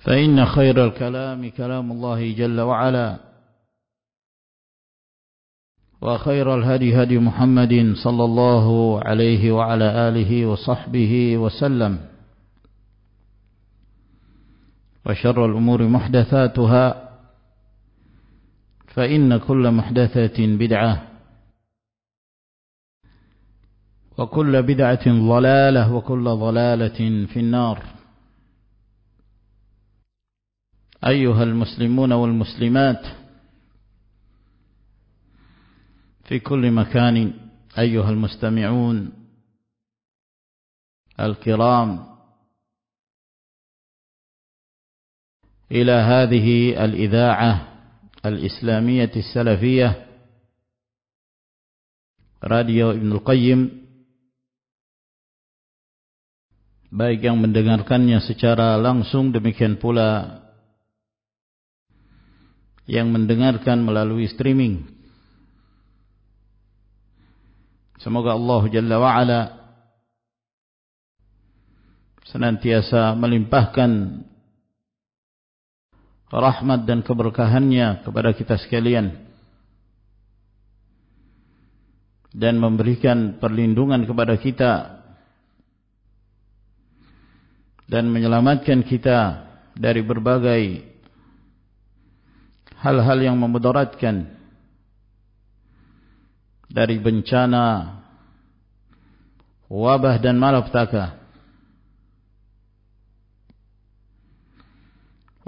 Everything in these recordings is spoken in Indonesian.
فإن خير الكلام كلام الله جل وعلا وخير الهدي هدي محمد صلى الله عليه وعلى آله وصحبه وسلم وشر الأمور محدثاتها فإن كل محدثة بدعة وكل بدعة ضلالة وكل ضلالة في النار. أيها المسلمون والمسلمات في كل مكان أيها المستمعون الكرام إلى هذه الإذاعة الإسلامية السلفية راديو ابن القيم baik yang mendengarkannya secara langsung demikian pula yang mendengarkan melalui streaming. Semoga Allah Jalla wa'ala senantiasa melimpahkan rahmat dan keberkahannya kepada kita sekalian dan memberikan perlindungan kepada kita dan menyelamatkan kita dari berbagai hal-hal yang memudaratkan dari bencana wabah dan malapetaka.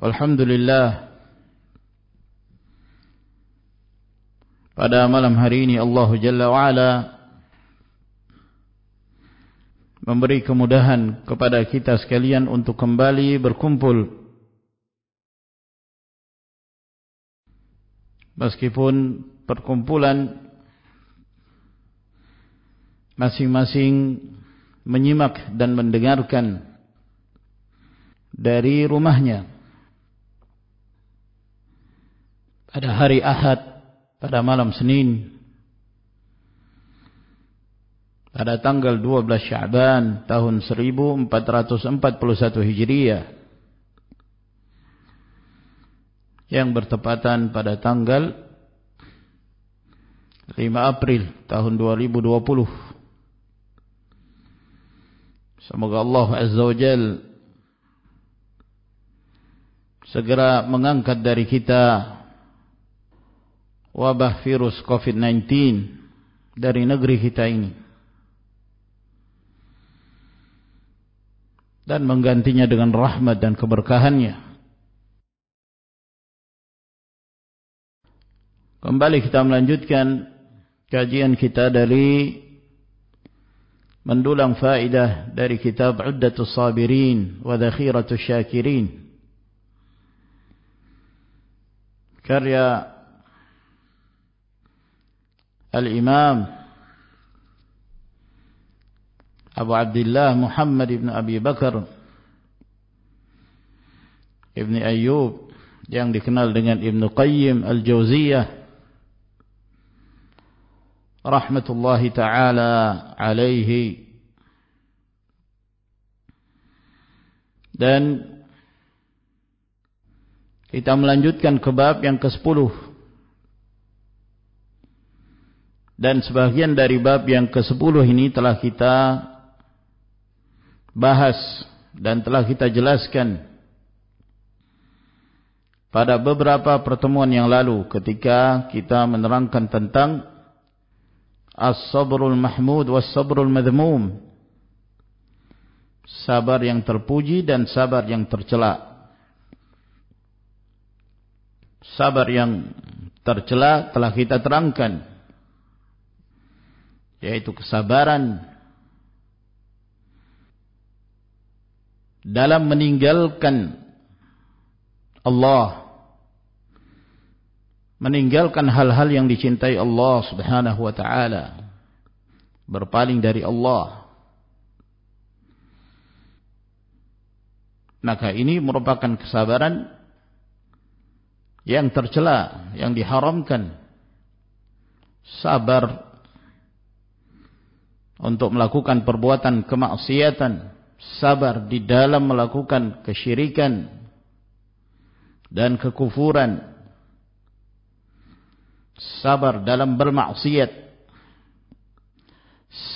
Alhamdulillah pada malam hari ini Allah Jalla wa'ala memberi kemudahan kepada kita sekalian untuk kembali berkumpul meskipun perkumpulan masing-masing menyimak dan mendengarkan dari rumahnya. Pada hari Ahad pada malam Senin pada tanggal 12 Syaban tahun 1441 Hijriah yang bertepatan pada tanggal 5 April tahun 2020 semoga Allah Azza wa Jal segera mengangkat dari kita wabah virus COVID-19 dari negeri kita ini. Dan menggantinya dengan rahmat dan keberkahannya Kembali kita melanjutkan kajian kita dari mendulang faedah dari kitab Uddatus Sabirin wa Dhakhiratus Syakirin. Karya Al-Imam Abu Abdullah Muhammad ibn Abi Bakar ibn Ayyub yang dikenal dengan Ibn Qayyim Al-Jauziyah rahmatullahi taala alaihi. Dan kita melanjutkan ke bab yang ke-10 dan sebagian dari bab yang ke-10 ini telah kita bahas dan telah kita jelaskan pada beberapa pertemuan yang lalu ketika kita menerangkan tentang As-sabrul mahmud was-sabrul madhmum. Sabar yang terpuji dan sabar yang tercela. Sabar yang tercela telah kita terangkan. Yaitu kesabaran dalam meninggalkan Allah meninggalkan hal-hal yang dicintai Allah Subhanahu wa taala berpaling dari Allah. Maka ini merupakan kesabaran yang tercela yang diharamkan. Sabar untuk melakukan perbuatan kemaksiatan sabar di dalam melakukan kesyirikan dan kekufuran sabar dalam bermaksiat.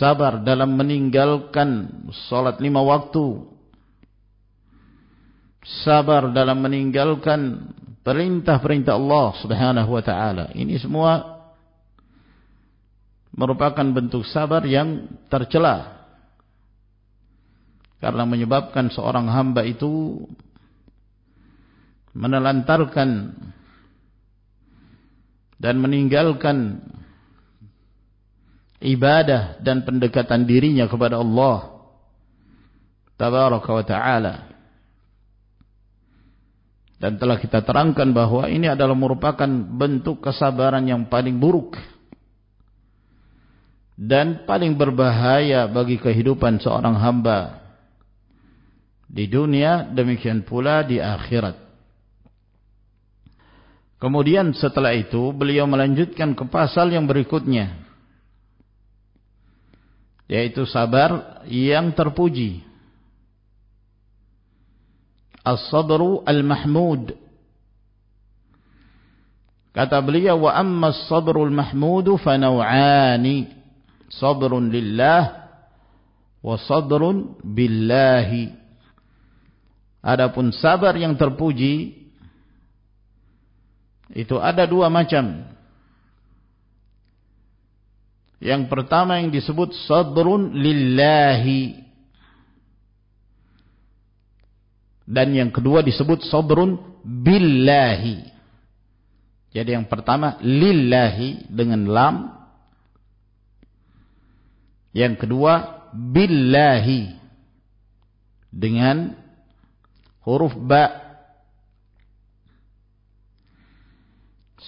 Sabar dalam meninggalkan salat lima waktu. Sabar dalam meninggalkan perintah-perintah Allah Subhanahu wa taala. Ini semua merupakan bentuk sabar yang tercela. Karena menyebabkan seorang hamba itu menelantarkan dan meninggalkan ibadah dan pendekatan dirinya kepada Allah tabaraka wa taala. Dan telah kita terangkan bahwa ini adalah merupakan bentuk kesabaran yang paling buruk dan paling berbahaya bagi kehidupan seorang hamba di dunia demikian pula di akhirat Kemudian setelah itu beliau melanjutkan ke pasal yang berikutnya. Yaitu sabar yang terpuji. As-sabru al-mahmud. Kata beliau, wa amma as-sabru al-mahmudu fanaw'ani. Sabrun lillah wa sabrun billahi. Adapun sabar yang terpuji itu ada dua macam. Yang pertama yang disebut sabrun lillahi. Dan yang kedua disebut sabrun billahi. Jadi yang pertama lillahi dengan lam. Yang kedua billahi dengan huruf ba'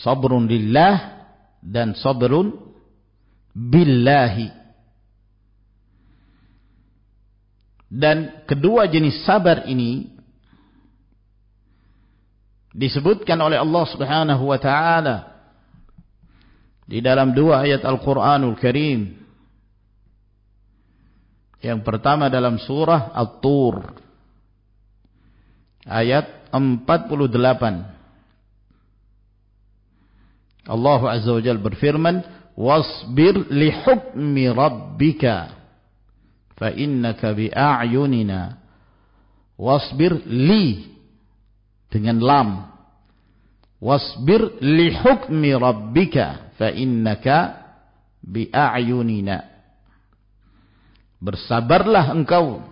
sabrun lillah dan sabrun billahi. Dan kedua jenis sabar ini disebutkan oleh Allah Subhanahu wa taala di dalam dua ayat Al-Qur'anul Karim. Yang pertama dalam surah At-Tur ayat 48. Allah Azza wa Jalla berfirman, "Wasbir li hukmi rabbika fa innaka bi a'yunina." Wasbir li dengan lam. Wasbir li hukmi rabbika fa innaka bi a'yunina. Bersabarlah engkau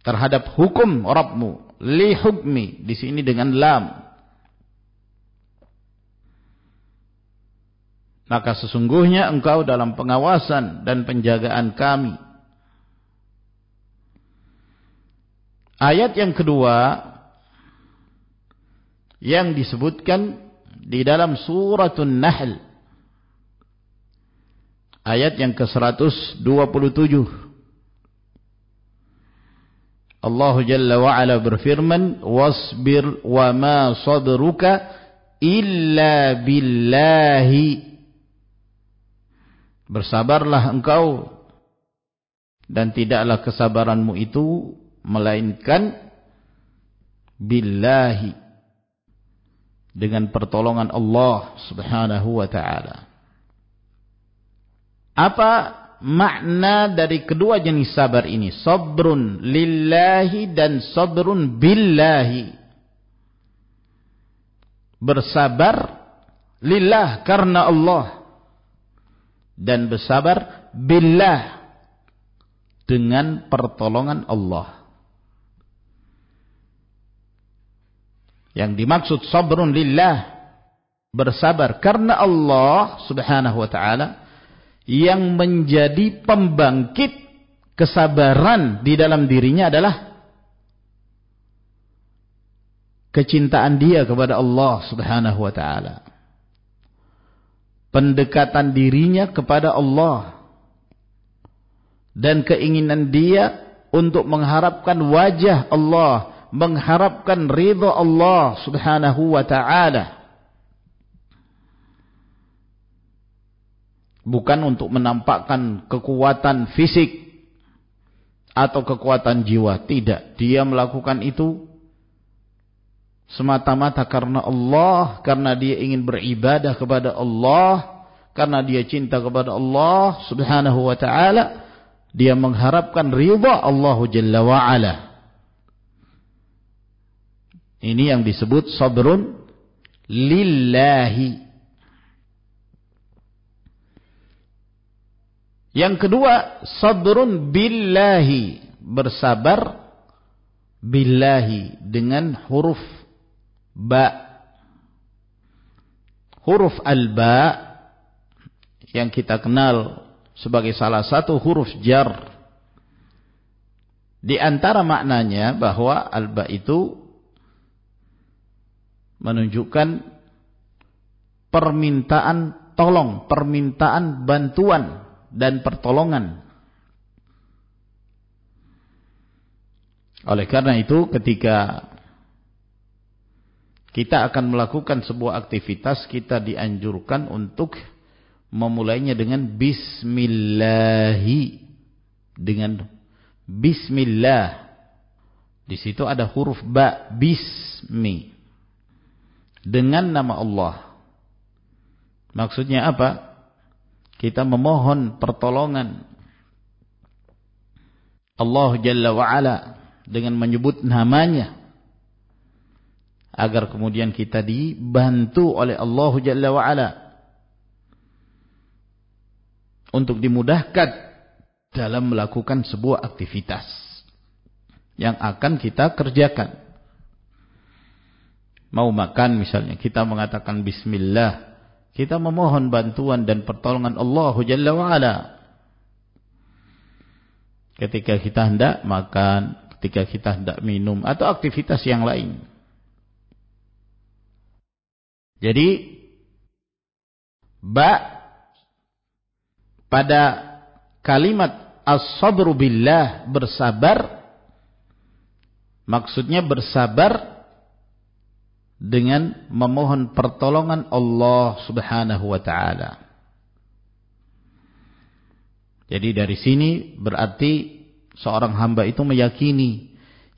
terhadap hukum Rabbmu li hukmi di sini dengan lam maka sesungguhnya engkau dalam pengawasan dan penjagaan kami. Ayat yang kedua yang disebutkan di dalam suratun Nahl ayat yang ke-127 Allah Jalla wa Ala berfirman wasbir wa ma sadruka illa billahi Bersabarlah engkau dan tidaklah kesabaranmu itu melainkan billahi dengan pertolongan Allah Subhanahu wa taala. Apa makna dari kedua jenis sabar ini? Sabrun lillahi dan sabrun billahi. Bersabar lillah karena Allah dan bersabar billah dengan pertolongan Allah. Yang dimaksud sabrun lillah bersabar karena Allah Subhanahu wa taala yang menjadi pembangkit kesabaran di dalam dirinya adalah kecintaan dia kepada Allah Subhanahu wa taala pendekatan dirinya kepada Allah dan keinginan dia untuk mengharapkan wajah Allah, mengharapkan ridha Allah Subhanahu wa taala. Bukan untuk menampakkan kekuatan fisik atau kekuatan jiwa, tidak. Dia melakukan itu semata-mata karena Allah, karena dia ingin beribadah kepada Allah, karena dia cinta kepada Allah Subhanahu wa taala, dia mengharapkan ridha Allah Jalla wa ala. Ini yang disebut sabrun lillahi. Yang kedua, sabrun billahi, bersabar billahi dengan huruf ba huruf al-ba yang kita kenal sebagai salah satu huruf jar di antara maknanya bahwa al-ba itu menunjukkan permintaan tolong, permintaan bantuan dan pertolongan. Oleh karena itu ketika kita akan melakukan sebuah aktivitas kita dianjurkan untuk memulainya dengan bismillahi. Dengan bismillah. Di situ ada huruf ba bismi. Dengan nama Allah. Maksudnya apa? Kita memohon pertolongan. Allah Jalla wa Ala dengan menyebut namanya agar kemudian kita dibantu oleh Allah Jalla wa Ala untuk dimudahkan dalam melakukan sebuah aktivitas yang akan kita kerjakan. Mau makan misalnya, kita mengatakan bismillah, kita memohon bantuan dan pertolongan Allah Jalla wa Ala. Ketika kita hendak makan, ketika kita hendak minum atau aktivitas yang lain. Jadi ba pada kalimat as-sabru billah bersabar maksudnya bersabar dengan memohon pertolongan Allah Subhanahu wa taala. Jadi dari sini berarti seorang hamba itu meyakini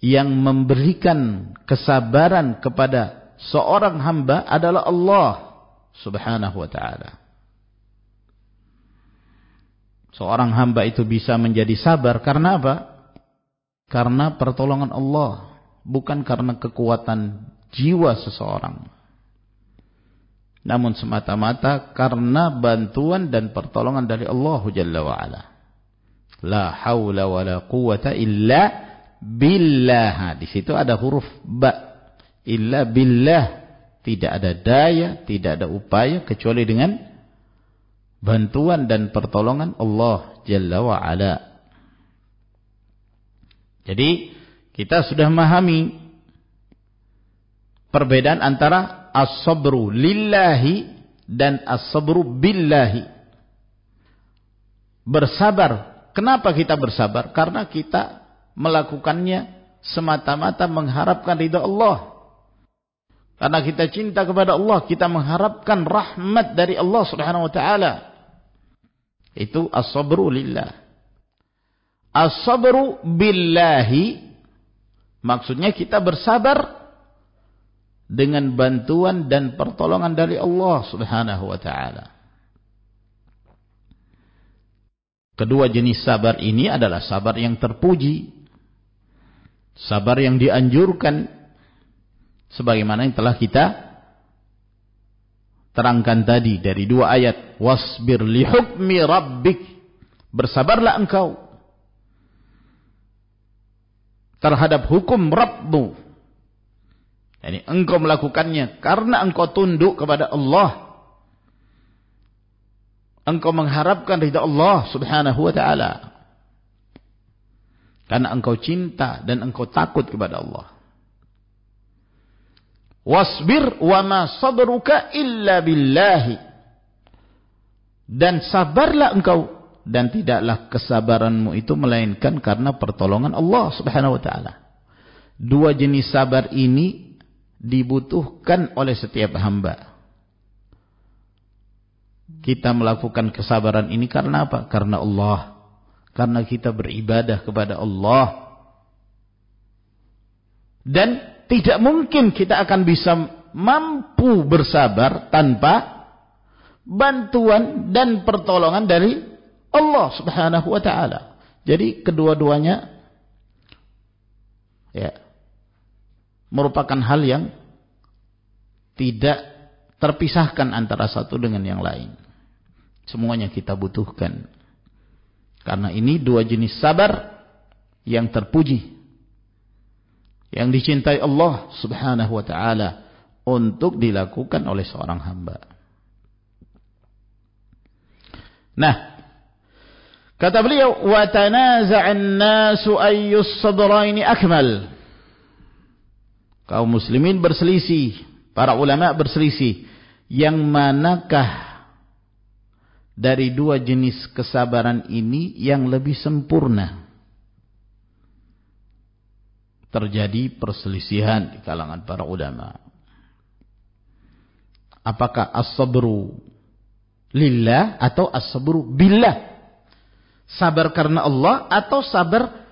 yang memberikan kesabaran kepada seorang hamba adalah Allah subhanahu wa ta'ala. Seorang hamba itu bisa menjadi sabar karena apa? Karena pertolongan Allah. Bukan karena kekuatan jiwa seseorang. Namun semata-mata karena bantuan dan pertolongan dari Allah Jalla wa'ala. La hawla wa la quwata illa billah. Di situ ada huruf ba' illa billah tidak ada daya tidak ada upaya kecuali dengan bantuan dan pertolongan Allah Jalla wa Ala. Jadi kita sudah memahami perbedaan antara as-sabru lillahi dan as-sabru billahi. Bersabar. Kenapa kita bersabar? Karena kita melakukannya semata-mata mengharapkan ridha Allah. Karena kita cinta kepada Allah, kita mengharapkan rahmat dari Allah Subhanahu wa taala. Itu as-sabru lillah. As-sabru billahi maksudnya kita bersabar dengan bantuan dan pertolongan dari Allah Subhanahu wa taala. Kedua jenis sabar ini adalah sabar yang terpuji. Sabar yang dianjurkan sebagaimana yang telah kita terangkan tadi dari dua ayat wasbir li rabbik bersabarlah engkau terhadap hukum Rabbmu. Yani engkau melakukannya karena engkau tunduk kepada Allah. Engkau mengharapkan ridha Allah subhanahu wa ta'ala. Karena engkau cinta dan engkau takut kepada Allah Wasbir wa ma sabruka illa billahi. Dan sabarlah engkau dan tidaklah kesabaranmu itu melainkan karena pertolongan Allah Subhanahu wa taala. Dua jenis sabar ini dibutuhkan oleh setiap hamba. Kita melakukan kesabaran ini karena apa? Karena Allah. Karena kita beribadah kepada Allah. Dan tidak mungkin kita akan bisa mampu bersabar tanpa bantuan dan pertolongan dari Allah Subhanahu wa taala. Jadi kedua-duanya ya merupakan hal yang tidak terpisahkan antara satu dengan yang lain. Semuanya kita butuhkan. Karena ini dua jenis sabar yang terpuji yang dicintai Allah Subhanahu wa taala untuk dilakukan oleh seorang hamba. Nah, kata beliau wa tanaza'an nasu ayyus sadraini akmal. Kaum muslimin berselisih, para ulama berselisih, yang manakah dari dua jenis kesabaran ini yang lebih sempurna? Terjadi perselisihan di kalangan para ulama. Apakah as-sabru lillah atau as-sabru billah? Sabar karena Allah atau sabar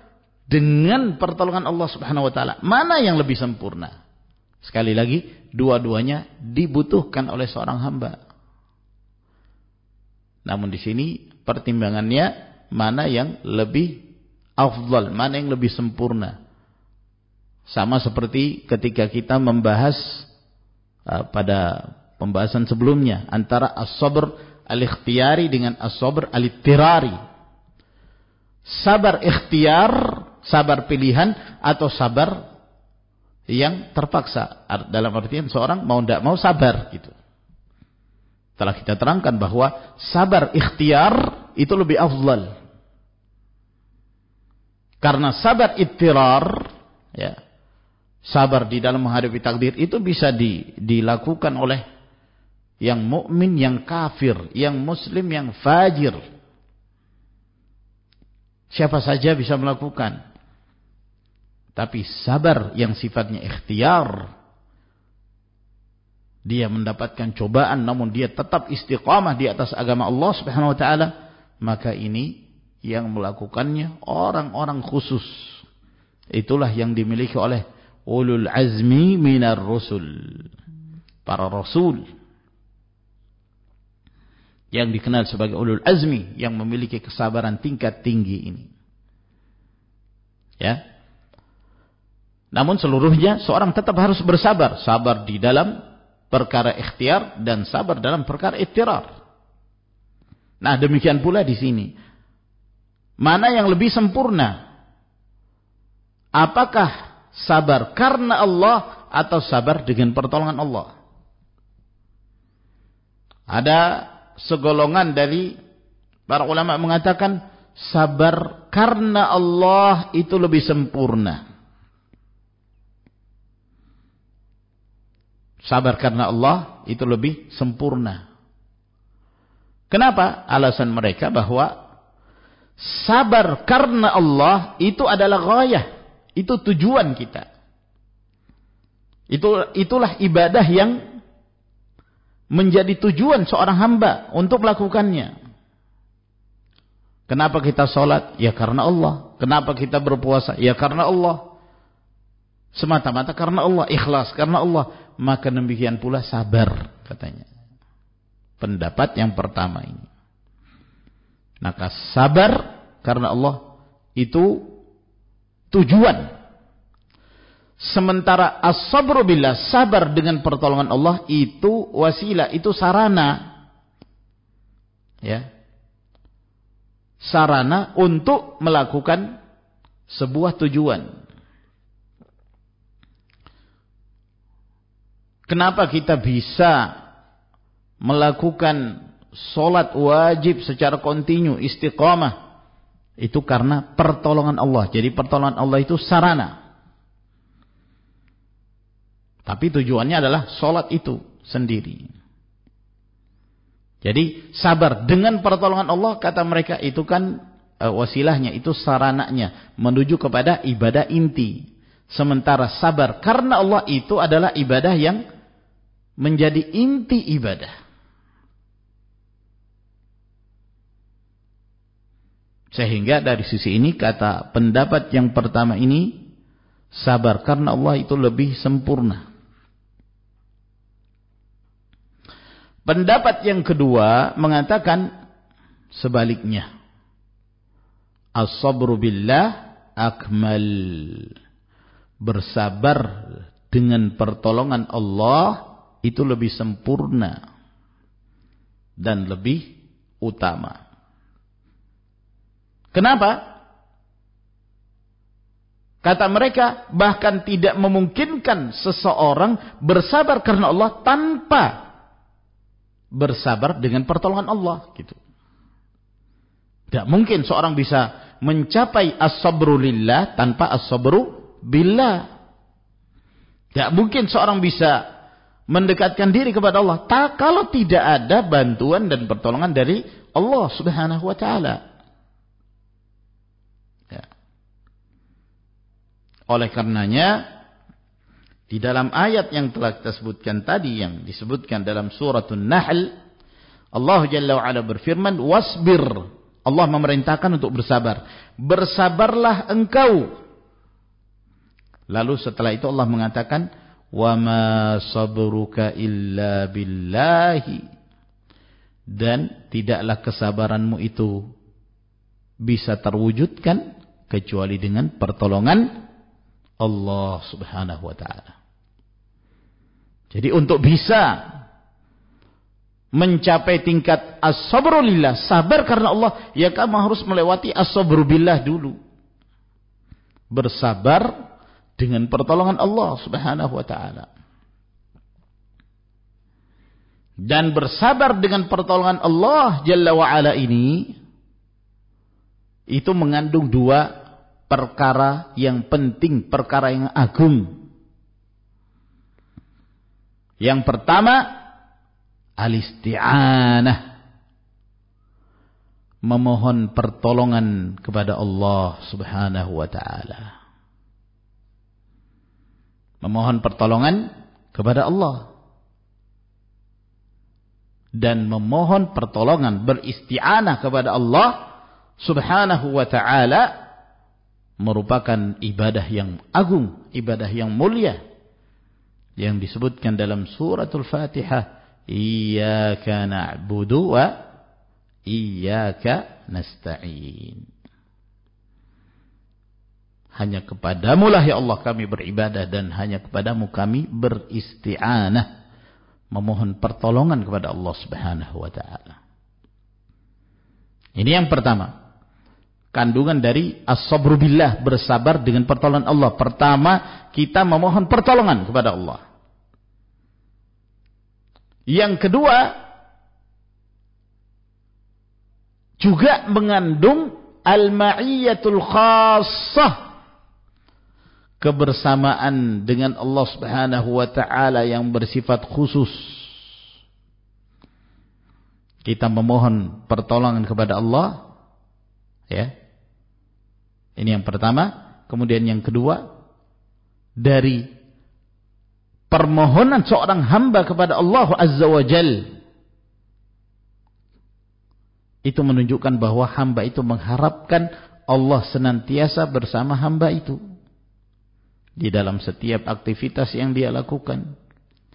dengan pertolongan Allah Subhanahu wa taala? Mana yang lebih sempurna? Sekali lagi, dua-duanya dibutuhkan oleh seorang hamba. Namun di sini pertimbangannya mana yang lebih afdal, mana yang lebih sempurna. Sama seperti ketika kita membahas uh, pada pembahasan sebelumnya antara as-sabr al-ikhtiyari dengan as-sabr al-ittirari. Sabar ikhtiar, sabar pilihan atau sabar yang terpaksa. Dalam artian seorang mau tidak mau sabar gitu. Telah kita terangkan bahwa sabar ikhtiar itu lebih afdal. Karena sabar ittirar ya, sabar di dalam menghadapi takdir itu bisa di, dilakukan oleh yang mukmin, yang kafir, yang muslim, yang fajir. Siapa saja bisa melakukan. Tapi sabar yang sifatnya ikhtiar. Dia mendapatkan cobaan namun dia tetap istiqamah di atas agama Allah Subhanahu wa taala, maka ini yang melakukannya orang-orang khusus. Itulah yang dimiliki oleh ulul azmi minar rusul. Para rasul. Yang dikenal sebagai ulul azmi yang memiliki kesabaran tingkat tinggi ini. Ya. Namun seluruhnya seorang tetap harus bersabar. Sabar di dalam perkara ikhtiar dan sabar dalam perkara ittirar nah demikian pula di sini. Mana yang lebih sempurna? Apakah sabar karena Allah atau sabar dengan pertolongan Allah. Ada segolongan dari para ulama mengatakan sabar karena Allah itu lebih sempurna. Sabar karena Allah itu lebih sempurna. Kenapa? Alasan mereka bahwa sabar karena Allah itu adalah ghayah. Itu tujuan kita. Itu itulah ibadah yang menjadi tujuan seorang hamba untuk melakukannya. Kenapa kita sholat? Ya karena Allah. Kenapa kita berpuasa? Ya karena Allah. Semata-mata karena Allah. Ikhlas karena Allah. Maka demikian pula sabar katanya. Pendapat yang pertama ini. Maka sabar karena Allah itu tujuan Sementara as-sabru billah, sabar dengan pertolongan Allah itu wasilah, itu sarana. Ya. Sarana untuk melakukan sebuah tujuan. Kenapa kita bisa melakukan solat wajib secara kontinu, istiqamah? Itu karena pertolongan Allah. Jadi pertolongan Allah itu sarana. Tapi tujuannya adalah sholat itu sendiri. Jadi sabar dengan pertolongan Allah kata mereka itu kan e, wasilahnya itu sarananya menuju kepada ibadah inti. Sementara sabar karena Allah itu adalah ibadah yang menjadi inti ibadah. Sehingga dari sisi ini kata pendapat yang pertama ini sabar karena Allah itu lebih sempurna. Pendapat yang kedua mengatakan sebaliknya. As-sabru billah akmal. Bersabar dengan pertolongan Allah itu lebih sempurna dan lebih utama. Kenapa? Kata mereka bahkan tidak memungkinkan seseorang bersabar karena Allah tanpa bersabar dengan pertolongan Allah gitu. Tidak mungkin seorang bisa mencapai as-sabru lillah tanpa as-sabru billah. Tidak mungkin seorang bisa mendekatkan diri kepada Allah tak kalau tidak ada bantuan dan pertolongan dari Allah Subhanahu wa taala. Ya. Oleh karenanya di dalam ayat yang telah kita sebutkan tadi yang disebutkan dalam suratun Nahl Allah Jalla wa'ala berfirman wasbir. Allah memerintahkan untuk bersabar. Bersabarlah engkau. Lalu setelah itu Allah mengatakan wa ma sabruka illa billahi. Dan tidaklah kesabaranmu itu bisa terwujudkan kecuali dengan pertolongan Allah Subhanahu wa taala. Jadi untuk bisa mencapai tingkat as-sabrulillah, sabar karena Allah, ya kamu harus melewati as-sabrubillah dulu. Bersabar dengan pertolongan Allah Subhanahu wa taala. Dan bersabar dengan pertolongan Allah Jalla wa ala ini itu mengandung dua perkara yang penting, perkara yang agung. Yang pertama, al-isti'anah. Memohon pertolongan kepada Allah subhanahu wa ta'ala. Memohon pertolongan kepada Allah. Dan memohon pertolongan beristi'anah kepada Allah subhanahu wa ta'ala merupakan ibadah yang agung, ibadah yang mulia yang disebutkan dalam suratul Fatihah iyyaka na'budu wa iyyaka nasta'in. Hanya kepadamu lah ya Allah kami beribadah dan hanya kepadamu kami beristi'anah memohon pertolongan kepada Allah Subhanahu wa taala. Ini yang pertama kandungan dari as-sabru billah, bersabar dengan pertolongan Allah. Pertama, kita memohon pertolongan kepada Allah. Yang kedua, juga mengandung al-ma'iyyatul khassah kebersamaan dengan Allah Subhanahu wa taala yang bersifat khusus kita memohon pertolongan kepada Allah ya ini yang pertama. Kemudian yang kedua dari permohonan seorang hamba kepada Allah Azza wa Jalla itu menunjukkan bahwa hamba itu mengharapkan Allah senantiasa bersama hamba itu di dalam setiap aktivitas yang dia lakukan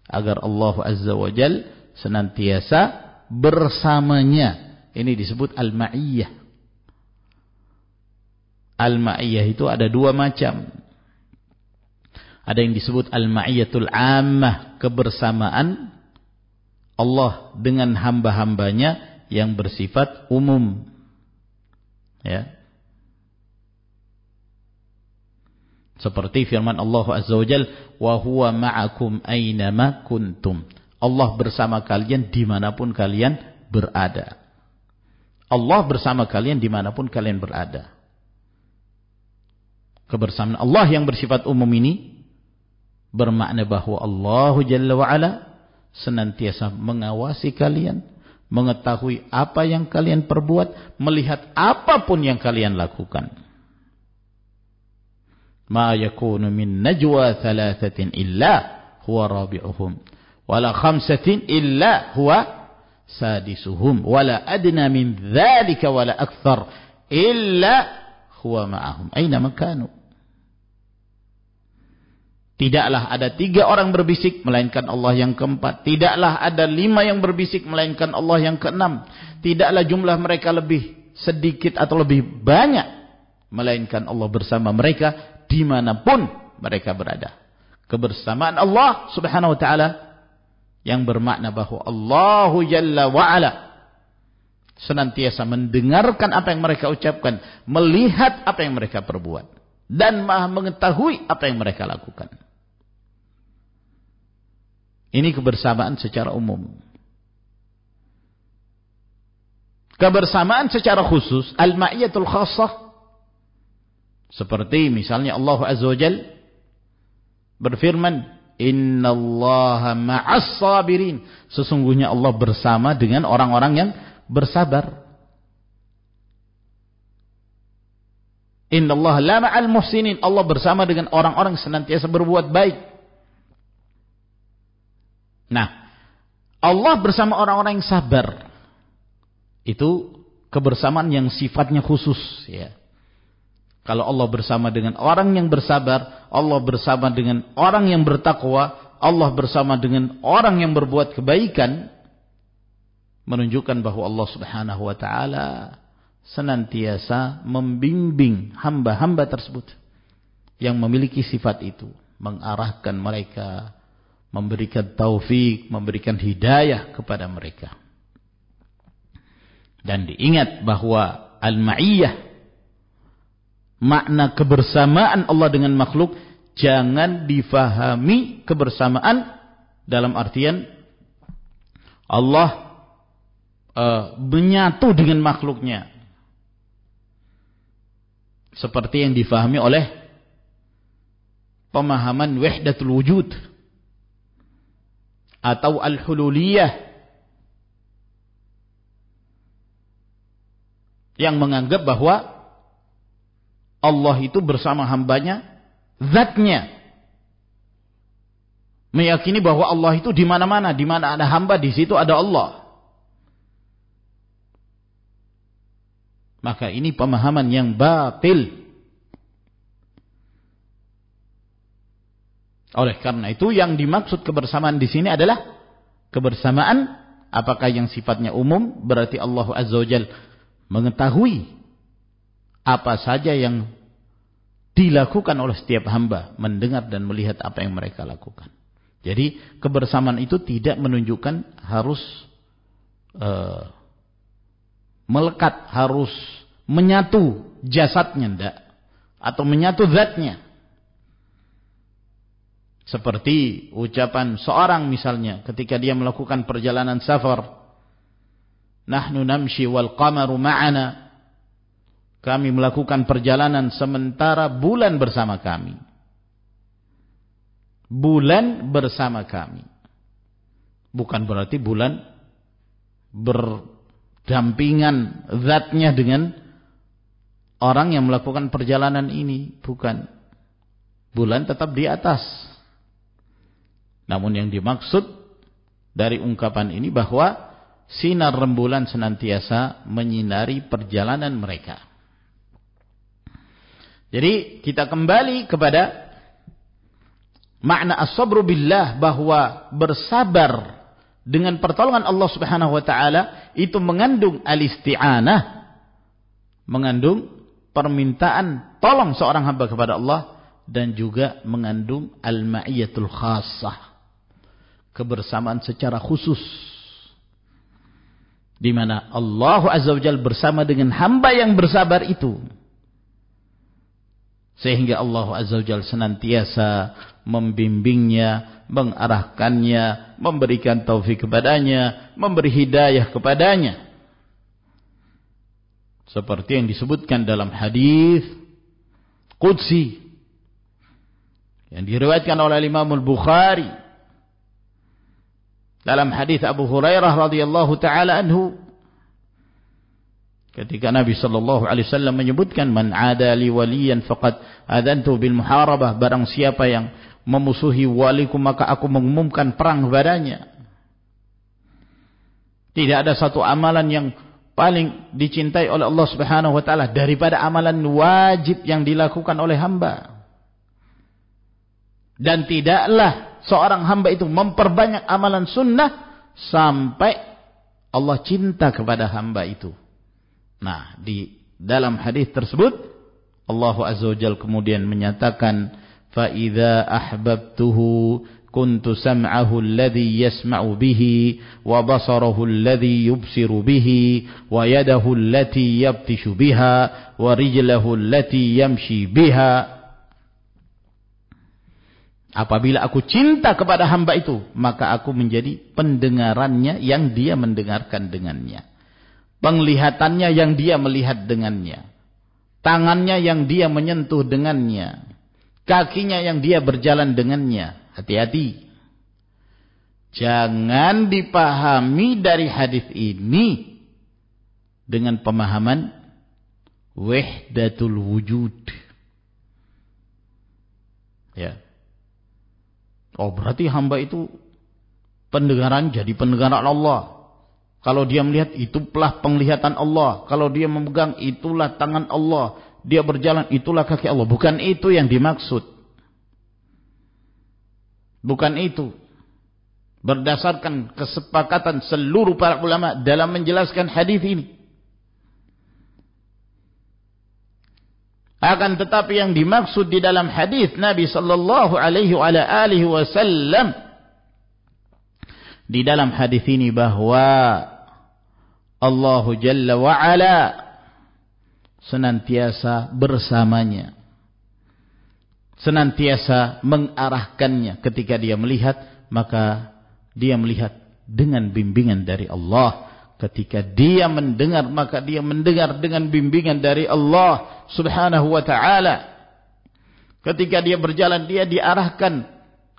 agar Allah Azza wa Jal senantiasa bersamanya. Ini disebut al-ma'iyah al-ma'iyah itu ada dua macam ada yang disebut al-ma'iyatul ammah kebersamaan Allah dengan hamba-hambanya yang bersifat umum. Ya. Seperti firman Allah Azza wa Jal, "Wa huwa ma'akum aynama kuntum." Allah bersama kalian di mana pun kalian berada. Allah bersama kalian di mana pun kalian berada. Kebersamaan Allah yang bersifat umum ini bermakna bahwa Allah Jalla wa'ala senantiasa mengawasi kalian, mengetahui apa yang kalian perbuat, melihat apa pun yang kalian lakukan. Ma yakunu min najwa thalathatin illa huwa rabi'uhum wala khamsatin illa huwa sadisuhum wala adna min dhalika wala akthar illa huwa ma'ahum aina makanu Tidaklah ada tiga orang berbisik melainkan Allah yang keempat. Tidaklah ada lima yang berbisik melainkan Allah yang keenam. Tidaklah jumlah mereka lebih sedikit atau lebih banyak melainkan Allah bersama mereka di mana pun mereka berada. Kebersamaan Allah Subhanahu Wa Taala yang bermakna bahwa Allah Jalla wa Ala senantiasa mendengarkan apa yang mereka ucapkan, melihat apa yang mereka perbuat dan maha mengetahui apa yang mereka lakukan. Ini kebersamaan secara umum. Kebersamaan secara khusus, al-ma'iyatul khassah. Seperti misalnya Allah Azza wa berfirman, Inna Allah ma'as sabirin. Sesungguhnya Allah bersama dengan orang-orang yang bersabar. Inna Allah la ma'al muhsinin. Allah bersama dengan orang-orang senantiasa berbuat baik. Nah, Allah bersama orang-orang yang sabar. Itu kebersamaan yang sifatnya khusus ya. Kalau Allah bersama dengan orang yang bersabar, Allah bersama dengan orang yang bertakwa, Allah bersama dengan orang yang berbuat kebaikan menunjukkan bahwa Allah Subhanahu wa taala senantiasa membimbing hamba-hamba tersebut yang memiliki sifat itu, mengarahkan mereka memberikan taufik, memberikan hidayah kepada mereka. Dan diingat bahwa al-ma'iyah makna kebersamaan Allah dengan makhluk jangan difahami kebersamaan dalam artian Allah uh, menyatu dengan makhluknya. Seperti yang difahami oleh pemahaman wahdatul wujud atau al-hululiyah yang menganggap bahwa Allah itu bersama hambanya zatnya. Meyakini bahwa Allah itu di mana-mana di mana ada hamba di situ ada Allah maka ini pemahaman yang batil Oleh karena itu yang dimaksud kebersamaan di sini adalah kebersamaan apakah yang sifatnya umum berarti Allah Azza wa mengetahui apa saja yang dilakukan oleh setiap hamba mendengar dan melihat apa yang mereka lakukan. Jadi kebersamaan itu tidak menunjukkan harus uh, melekat, harus menyatu jasadnya ndak atau menyatu zatnya. Seperti ucapan seorang misalnya ketika dia melakukan perjalanan safar. nahnu namshi wal qamaru ma'ana kami melakukan perjalanan sementara bulan bersama kami bulan bersama kami bukan berarti bulan berdampingan zatnya dengan orang yang melakukan perjalanan ini bukan bulan tetap di atas namun yang dimaksud dari ungkapan ini bahwa sinar rembulan senantiasa menyinari perjalanan mereka. Jadi kita kembali kepada makna as-sabru billah bahwa bersabar dengan pertolongan Allah Subhanahu wa taala itu mengandung al-isti'anah. Mengandung permintaan tolong seorang hamba kepada Allah dan juga mengandung al-ma'iyatul khassah. Kebersamaan secara khusus. Di mana Allah Azza wa Jalla bersama dengan hamba yang bersabar itu. Sehingga Allah Azza wa Jalla senantiasa membimbingnya mengarahkannya memberikan taufik kepadanya memberi hidayah kepadanya. Seperti yang disebutkan dalam hadis qudsi yang diriwayatkan oleh Imam Al-Bukhari. Dalam hadis Abu Hurairah radhiyallahu taala anhu ketika Nabi sallallahu alaihi wasallam menyebutkan man ada li waliyan faqad adantu bil muharabah barang siapa yang memusuhi waliku maka aku mengumumkan perang kepadanya tidak ada satu amalan yang paling dicintai oleh Allah Subhanahu wa taala daripada amalan wajib yang dilakukan oleh hamba dan tidaklah seorang hamba itu memperbanyak amalan sunnah sampai Allah cinta kepada hamba itu. Nah, di dalam hadis tersebut Allah Azza wa Jalla kemudian menyatakan sam'ahu alladhi yasma'u bihi wa basarahu alladhi yubsiru bihi wa yadahu allati yabtishu biha wa rijlahu allati yamshi biha Apabila aku cinta kepada hamba itu, maka aku menjadi pendengarannya yang dia mendengarkan dengannya. Penglihatannya yang dia melihat dengannya. Tangannya yang dia menyentuh dengannya. Kakinya yang dia berjalan dengannya. Hati-hati. Jangan dipahami dari hadis ini dengan pemahaman wahdatul wujud. Ya. Oh berarti hamba itu pendengaran jadi pendengaran Allah. Kalau dia melihat itulah penglihatan Allah. Kalau dia memegang itulah tangan Allah. Dia berjalan itulah kaki Allah. Bukan itu yang dimaksud. Bukan itu. Berdasarkan kesepakatan seluruh para ulama dalam menjelaskan hadis ini. Akan tetapi yang dimaksud di dalam hadis Nabi sallallahu alaihi wasallam di dalam hadis ini bahwa Allah Jalla wa ala senantiasa bersamanya. Senantiasa mengarahkannya ketika dia melihat maka dia melihat dengan bimbingan dari Allah Ketika dia mendengar maka dia mendengar dengan bimbingan dari Allah Subhanahu wa taala. Ketika dia berjalan dia diarahkan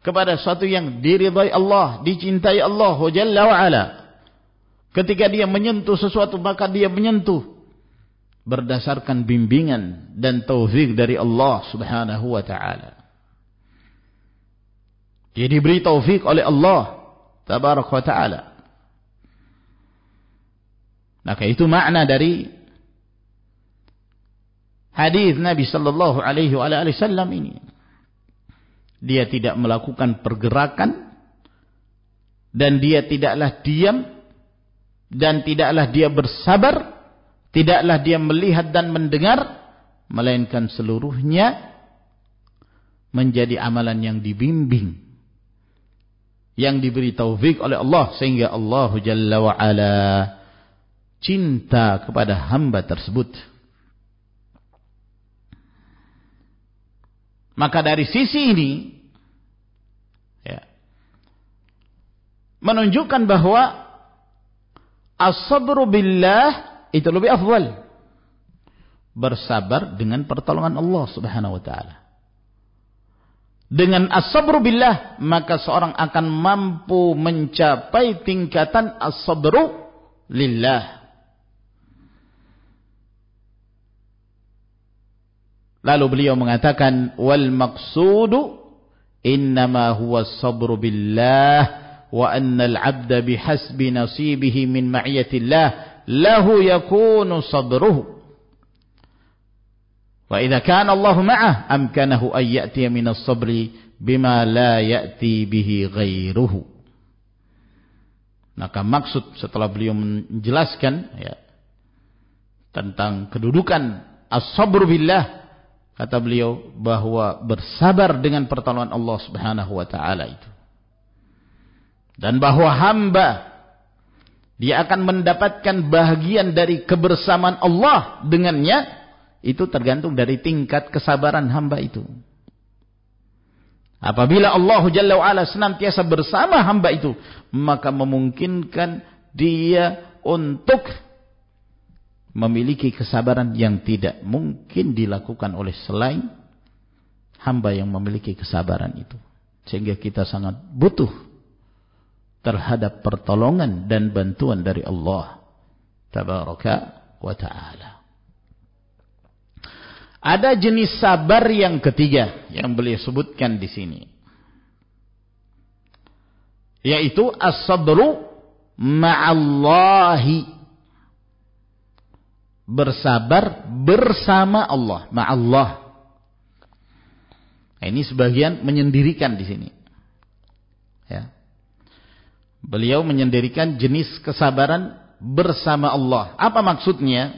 kepada sesuatu yang diridai Allah, dicintai Allah wa. Ketika dia menyentuh sesuatu maka dia menyentuh berdasarkan bimbingan dan taufik dari Allah Subhanahu wa taala. Dia diberi taufik oleh Allah Tabaraka wa taala. Maka itu makna dari hadis Nabi sallallahu alaihi wasallam ini. Dia tidak melakukan pergerakan dan dia tidaklah diam dan tidaklah dia bersabar, tidaklah dia melihat dan mendengar melainkan seluruhnya menjadi amalan yang dibimbing yang diberi taufik oleh Allah sehingga Allah Jalla wa ala cinta kepada hamba tersebut. Maka dari sisi ini ya, menunjukkan bahwa As-sabru billah itu lebih afdal. Bersabar dengan pertolongan Allah Subhanahu wa taala. Dengan as-sabru billah maka seorang akan mampu mencapai tingkatan as-sabru lillah. Lalu beliau mengatakan wal maqsudu innama huwa as-sabru billah wa anna al-'abda bihasbi nasibihi min ma'iyatillah lahu yakunu sabruhu. Wa idza kana Allah ma'ah amkanahu an ya'ti min as-sabri bima la ya'ti bihi ghairuhu. Maka maksud setelah beliau menjelaskan ya, tentang kedudukan as-sabru billah Kata beliau bahwa bersabar dengan pertolongan Allah Subhanahu wa taala itu. Dan bahwa hamba dia akan mendapatkan bahagian dari kebersamaan Allah dengannya itu tergantung dari tingkat kesabaran hamba itu. Apabila Allah Jalla wa'ala senantiasa bersama hamba itu, maka memungkinkan dia untuk memiliki kesabaran yang tidak mungkin dilakukan oleh selain hamba yang memiliki kesabaran itu. Sehingga kita sangat butuh terhadap pertolongan dan bantuan dari Allah tabaraka wa taala. Ada jenis sabar yang ketiga yang beliau sebutkan di sini. Yaitu as-sabru ma'allahi bersabar bersama Allah, ma'allah. Nah, ini sebagian menyendirikan di sini. Ya. Beliau menyendirikan jenis kesabaran bersama Allah. Apa maksudnya?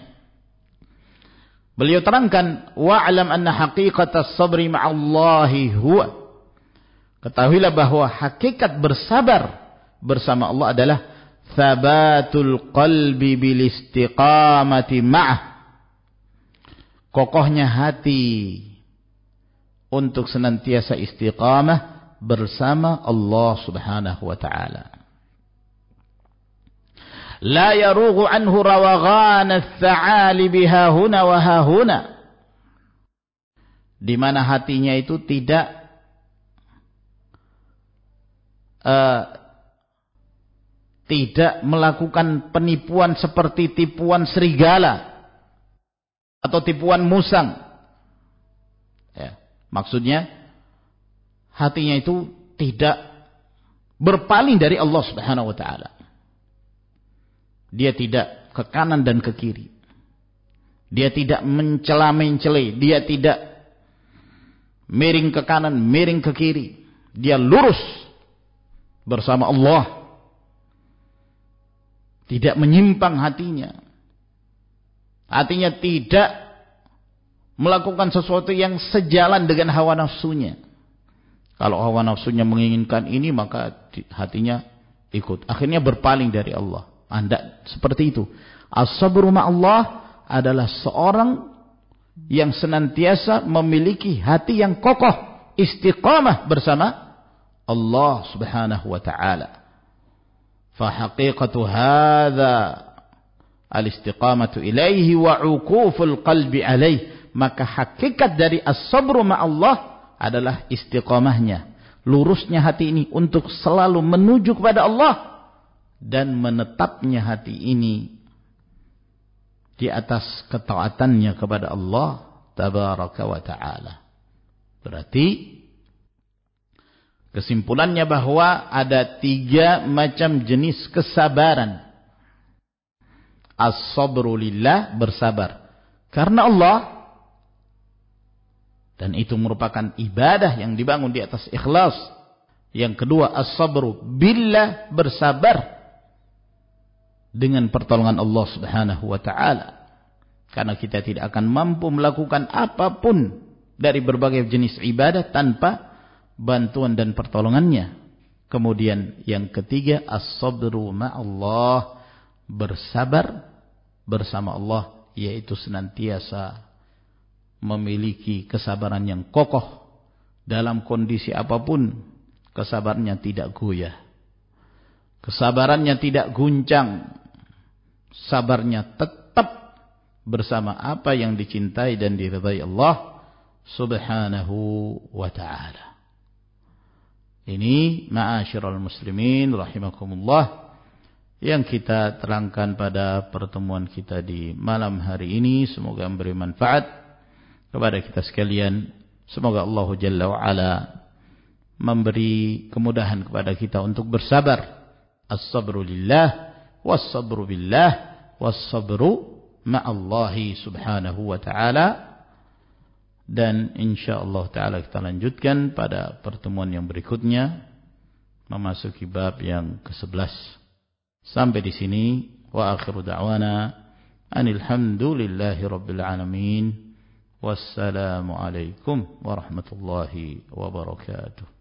Beliau terangkan, wa'alam anna haqiqatas sabri ma'allahi huwa. Ketahuilah bahwa hakikat bersabar bersama Allah adalah thabatul qalbi bil istiqamati ma'ah kokohnya hati untuk senantiasa istiqamah bersama Allah Subhanahu wa taala la yarughu anhu rawaghan biha huna wa ha huna di mana hatinya itu tidak uh, tidak melakukan penipuan seperti tipuan serigala atau tipuan musang. Ya, maksudnya hatinya itu tidak berpaling dari Allah Subhanahu wa taala. Dia tidak ke kanan dan ke kiri. Dia tidak mencela-mencele, dia tidak miring ke kanan, miring ke kiri. Dia lurus bersama Allah tidak menyimpang hatinya. Hatinya tidak melakukan sesuatu yang sejalan dengan hawa nafsunya. Kalau hawa nafsunya menginginkan ini maka hatinya ikut. Akhirnya berpaling dari Allah. Anda seperti itu. As-sabru ma'allah adalah seorang yang senantiasa memiliki hati yang kokoh, istiqamah bersama Allah Subhanahu wa taala. Fa haqiqatu hadza al-istiqamatu ilaihi wa 'uquful qalbi alaihi. Maka hakikat dari as-sabru ma'allah adalah istiqamahnya, lurusnya hati ini untuk selalu menuju kepada Allah dan menetapnya hati ini di atas ketaatannya kepada Allah tabaraka wa taala berarti Kesimpulannya bahwa ada tiga macam jenis kesabaran. As-sabru lillah bersabar. Karena Allah. Dan itu merupakan ibadah yang dibangun di atas ikhlas. Yang kedua as-sabru billah bersabar. Dengan pertolongan Allah subhanahu wa ta'ala. Karena kita tidak akan mampu melakukan apa pun dari berbagai jenis ibadah tanpa bantuan dan pertolongannya. Kemudian yang ketiga as-sabru ma'allah bersabar bersama Allah yaitu senantiasa memiliki kesabaran yang kokoh dalam kondisi apa pun kesabarannya tidak goyah kesabarannya tidak guncang sabarnya tetap bersama apa yang dicintai dan diridai Allah subhanahu wa ta'ala. Ini ma'asyiral muslimin rahimakumullah yang kita terangkan pada pertemuan kita di malam hari ini semoga memberi manfaat kepada kita sekalian. Semoga Allah Jalla wa ala memberi kemudahan kepada kita untuk bersabar. As-sabru lillah was-sabru billah was-sabru ma'allahi subhanahu wa ta'ala. Dan insyaallah taala kita lanjutkan pada pertemuan yang berikutnya memasuki bab yang ke-11 sampai di sini wa akhiru da'wana anil hamdulillahi rabbil alamin. Wassalamu alaikum warahmatullahi wabarakatuh